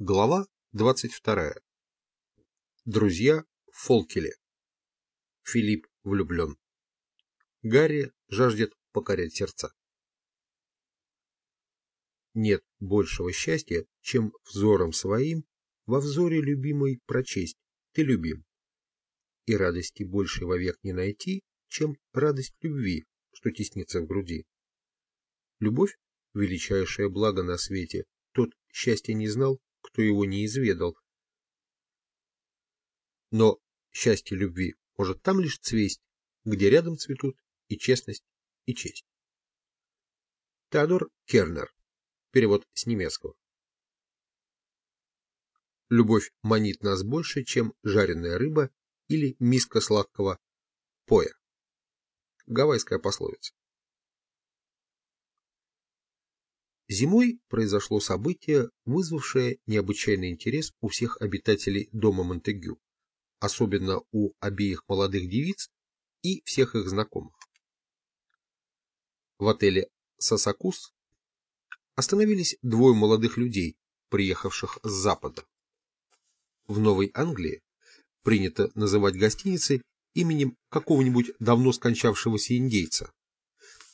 Глава 22. Друзья в Фолкеле. Филипп влюблен. Гарри жаждет покорять сердца. Нет большего счастья, чем взором своим во взоре любимой прочесть «Ты любим». И радости больше вовек не найти, чем радость любви, что теснится в груди. Любовь — величайшее благо на свете, тот счастья не знал, кто его не изведал. Но счастье любви может там лишь цвесть, где рядом цветут и честность, и честь. Теодор Кернер. Перевод с немецкого. Любовь манит нас больше, чем жареная рыба или миска сладкого поя. Гавайская пословица. Зимой произошло событие, вызвавшее необычайный интерес у всех обитателей дома Монтегю, особенно у обеих молодых девиц и всех их знакомых. В отеле «Сасакус» остановились двое молодых людей, приехавших с запада. В Новой Англии принято называть гостиницы именем какого-нибудь давно скончавшегося индейца,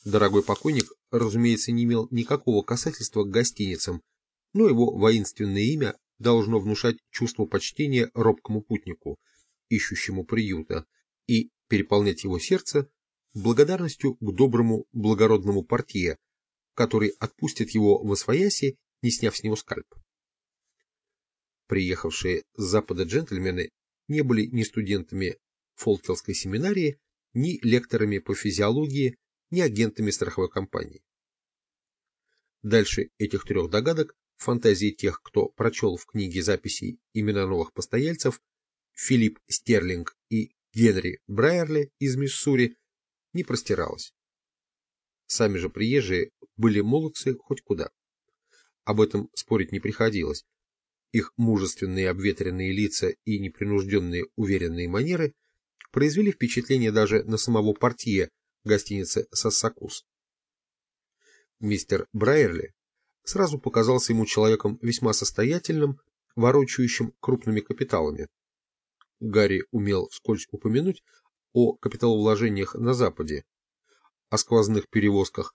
Дорогой покойник, разумеется, не имел никакого касательства к гостиницам, но его воинственное имя должно внушать чувство почтения робкому путнику, ищущему приюта, и переполнять его сердце благодарностью к доброму благородному портье, который отпустит его в освояси, не сняв с него скальп. Приехавшие с запада джентльмены не были ни студентами Фолкелской семинарии, ни лекторами по физиологии, ни агентами страховой компании. Дальше этих трех догадок фантазии тех, кто прочел в книге записей имена новых постояльцев, Филипп Стерлинг и Генри Брайерли из Миссури, не простиралась. Сами же приезжие были молодцы хоть куда. Об этом спорить не приходилось. Их мужественные обветренные лица и непринужденные уверенные манеры произвели впечатление даже на самого портье, гостиницы «Сассакус». Мистер Брайерли сразу показался ему человеком весьма состоятельным, ворочающим крупными капиталами. Гарри умел вскользь упомянуть о капиталовложениях на Западе, о сквозных перевозках,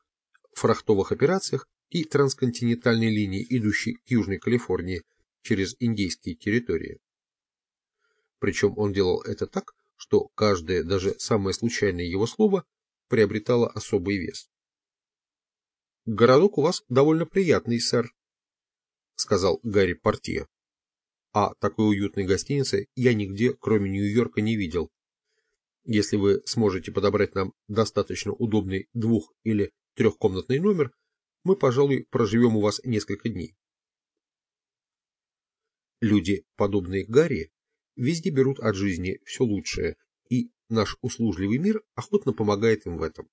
фрахтовых операциях и трансконтинентальной линии, идущей к Южной Калифорнии через индейские территории. Причем он делал это так, что каждое, даже самое случайное его слово приобретала особый вес. «Городок у вас довольно приятный, сэр», — сказал Гарри Портье. «А такой уютной гостиницы я нигде, кроме Нью-Йорка, не видел. Если вы сможете подобрать нам достаточно удобный двух- или трехкомнатный номер, мы, пожалуй, проживем у вас несколько дней». Люди, подобные Гарри, везде берут от жизни все лучшее Наш услужливый мир охотно помогает им в этом.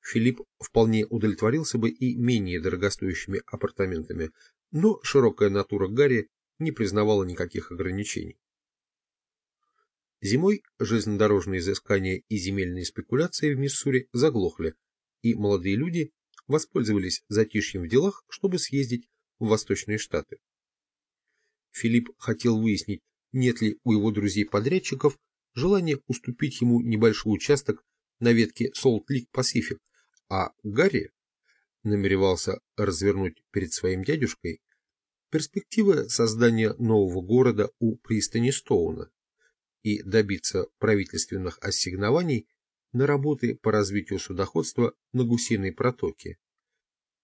Филипп вполне удовлетворился бы и менее дорогостоящими апартаментами, но широкая натура Гарри не признавала никаких ограничений. Зимой железнодорожные изыскания и земельные спекуляции в Миссури заглохли, и молодые люди воспользовались затишьем в делах, чтобы съездить в Восточные Штаты. Филипп хотел выяснить, нет ли у его друзей-подрядчиков желание уступить ему небольшой участок на ветке Pacific, а Гарри намеревался развернуть перед своим дядюшкой перспективы создания нового города у пристани Стоуна и добиться правительственных ассигнований на работы по развитию судоходства на Гусиной протоке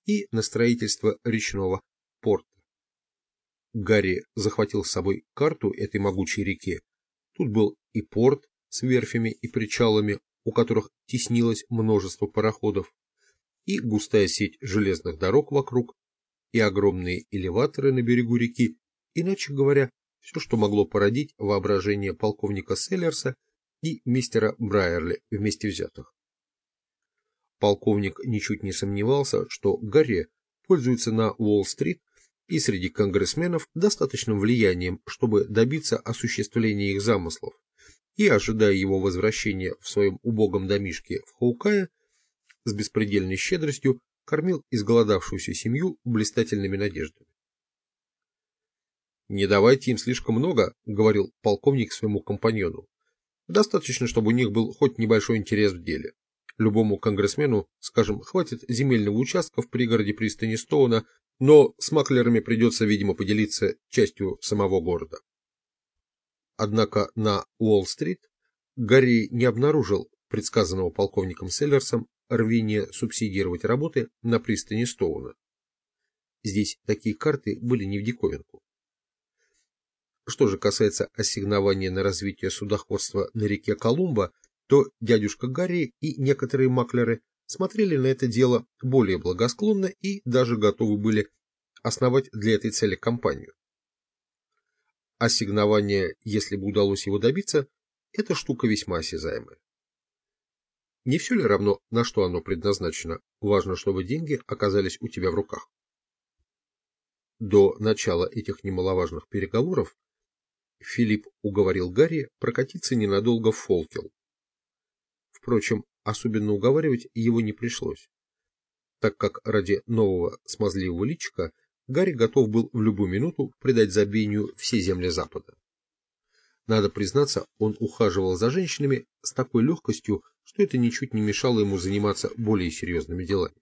и на строительство речного порта. Гарри захватил с собой карту этой могучей реки, Тут был и порт с верфями и причалами, у которых теснилось множество пароходов, и густая сеть железных дорог вокруг, и огромные элеваторы на берегу реки, иначе говоря, все, что могло породить воображение полковника Селлерса и мистера Брайерли вместе взятых. Полковник ничуть не сомневался, что Гарри пользуется на Уолл-стрит и среди конгрессменов достаточным влиянием, чтобы добиться осуществления их замыслов, и, ожидая его возвращения в своем убогом домишке в Хаукае, с беспредельной щедростью кормил изголодавшуюся семью блистательными надеждами. «Не давайте им слишком много», — говорил полковник своему компаньону. «Достаточно, чтобы у них был хоть небольшой интерес в деле. Любому конгрессмену, скажем, хватит земельного участка в пригороде пристани Стоуна, но с маклерами придется, видимо, поделиться частью самого города». Однако на Уолл-стрит Гарри не обнаружил предсказанного полковником Селлерсом рвения субсидировать работы на пристани Стоуна. Здесь такие карты были не в диковинку. Что же касается ассигнования на развитие судоходства на реке Колумба, то дядюшка Гарри и некоторые маклеры смотрели на это дело более благосклонно и даже готовы были основать для этой цели компанию. Ассигнование, если бы удалось его добиться, это штука весьма осязаемая. Не все ли равно, на что оно предназначено, важно, чтобы деньги оказались у тебя в руках. До начала этих немаловажных переговоров Филипп уговорил Гарри прокатиться ненадолго в Фолкел. Впрочем, особенно уговаривать его не пришлось, так как ради нового смазливого личика Гарри готов был в любую минуту предать забвению все земли Запада. Надо признаться, он ухаживал за женщинами с такой легкостью, что это ничуть не мешало ему заниматься более серьезными делами.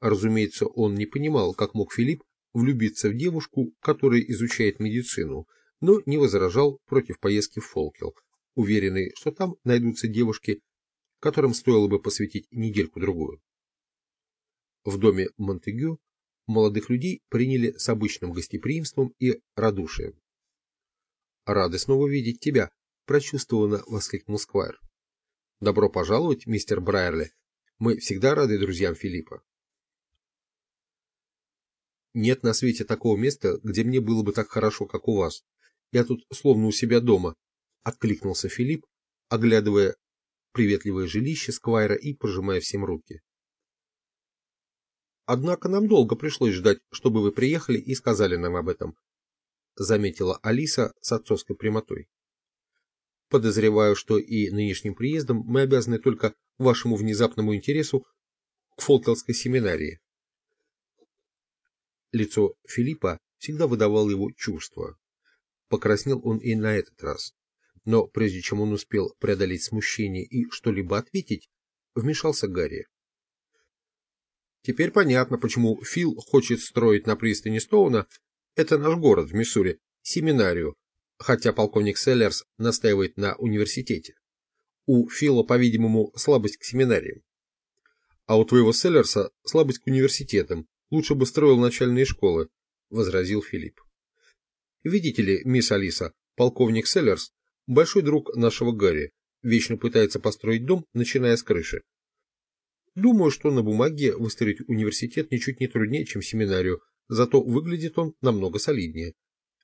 Разумеется, он не понимал, как мог Филипп влюбиться в девушку, которая изучает медицину, но не возражал против поездки в Фолкел, уверенный, что там найдутся девушки, которым стоило бы посвятить недельку-другую. В доме Монтегю молодых людей приняли с обычным гостеприимством и радушием. «Рады снова видеть тебя», — прочувствованно воскликнул Сквайр. «Добро пожаловать, мистер Брайерли. Мы всегда рады друзьям Филиппа». «Нет на свете такого места, где мне было бы так хорошо, как у вас. Я тут словно у себя дома», — откликнулся Филипп, оглядывая приветливое жилище Сквайра и пожимая всем руки. «Однако нам долго пришлось ждать, чтобы вы приехали и сказали нам об этом», заметила Алиса с отцовской прямотой. Подозреваю, что и нынешним приездом мы обязаны только вашему внезапному интересу к Фолкелской семинарии. Лицо Филиппа всегда выдавало его чувства. Покраснел он и на этот раз. Но прежде чем он успел преодолеть смущение и что-либо ответить, вмешался Гарри. Теперь понятно, почему Фил хочет строить на пристани Стоуна это наш город в Миссури, семинарию, хотя полковник Селлерс настаивает на университете. У Фила, по-видимому, слабость к семинариям. А у твоего Селлерса слабость к университетам. Лучше бы строил начальные школы, — возразил Филипп. Видите ли, мисс Алиса, полковник Селлерс – большой друг нашего Гарри, вечно пытается построить дом, начиная с крыши. Думаю, что на бумаге выстроить университет ничуть не труднее, чем семинарию, Зато выглядит он намного солиднее,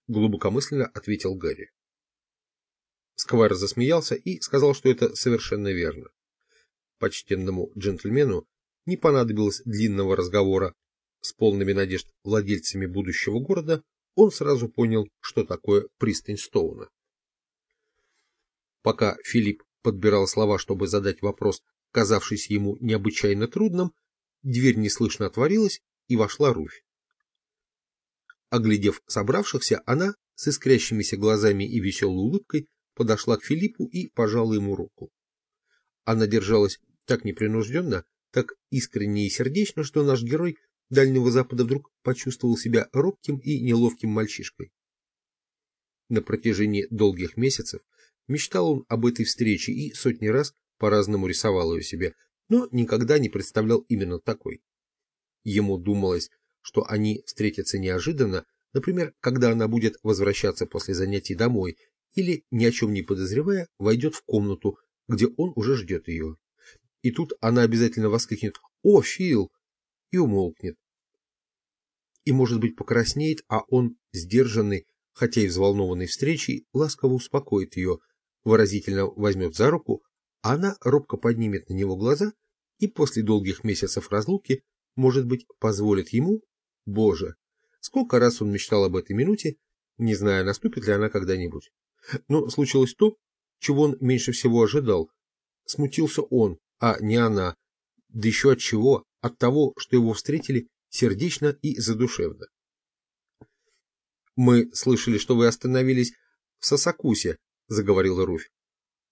глубокомысленно ответил Гарри. Сквайр засмеялся и сказал, что это совершенно верно. Почтенному джентльмену не понадобилось длинного разговора с полными надежд владельцами будущего города, он сразу понял, что такое пристань Стоуна. Пока Филипп подбирал слова, чтобы задать вопрос, казавшийся ему необычайно трудным, дверь неслышно отворилась, и вошла Руфь. Оглядев собравшихся, она с искрящимися глазами и веселой улыбкой подошла к Филиппу и пожала ему руку. Она держалась так непринужденно, так искренне и сердечно, что наш герой Дальнего Запада вдруг почувствовал себя робким и неловким мальчишкой. На протяжении долгих месяцев мечтал он об этой встрече и сотни раз по-разному рисовал ее себе, но никогда не представлял именно такой. Ему думалось, что они встретятся неожиданно, например, когда она будет возвращаться после занятий домой, или, ни о чем не подозревая, войдет в комнату, где он уже ждет ее. И тут она обязательно воскликнет «О, Фил!» и умолкнет. И, может быть, покраснеет, а он, сдержанный, хотя и взволнованный встречей, ласково успокоит ее, выразительно возьмет за руку, она робко поднимет на него глаза и после долгих месяцев разлуки, может быть, позволит ему Боже, сколько раз он мечтал об этой минуте, не зная, наступит ли она когда-нибудь. Но случилось то, чего он меньше всего ожидал. Смутился он, а не она. Да еще от чего? От того, что его встретили сердечно и задушевно. Мы слышали, что вы остановились в Сосакусе, заговорила Руфь.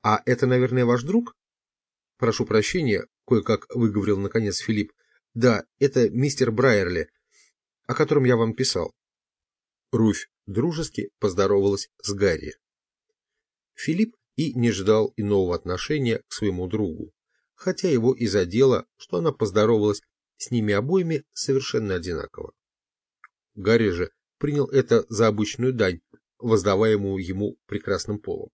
А это, наверное, ваш друг? Прошу прощения, кое-как выговорил наконец Филипп. Да, это мистер Брайерли, о котором я вам писал. Руфь дружески поздоровалась с Гарри. Филипп и не ждал иного отношения к своему другу, хотя его и задело, что она поздоровалась с ними обоими совершенно одинаково. Гарри же принял это за обычную дань, воздаваемую ему прекрасным полом.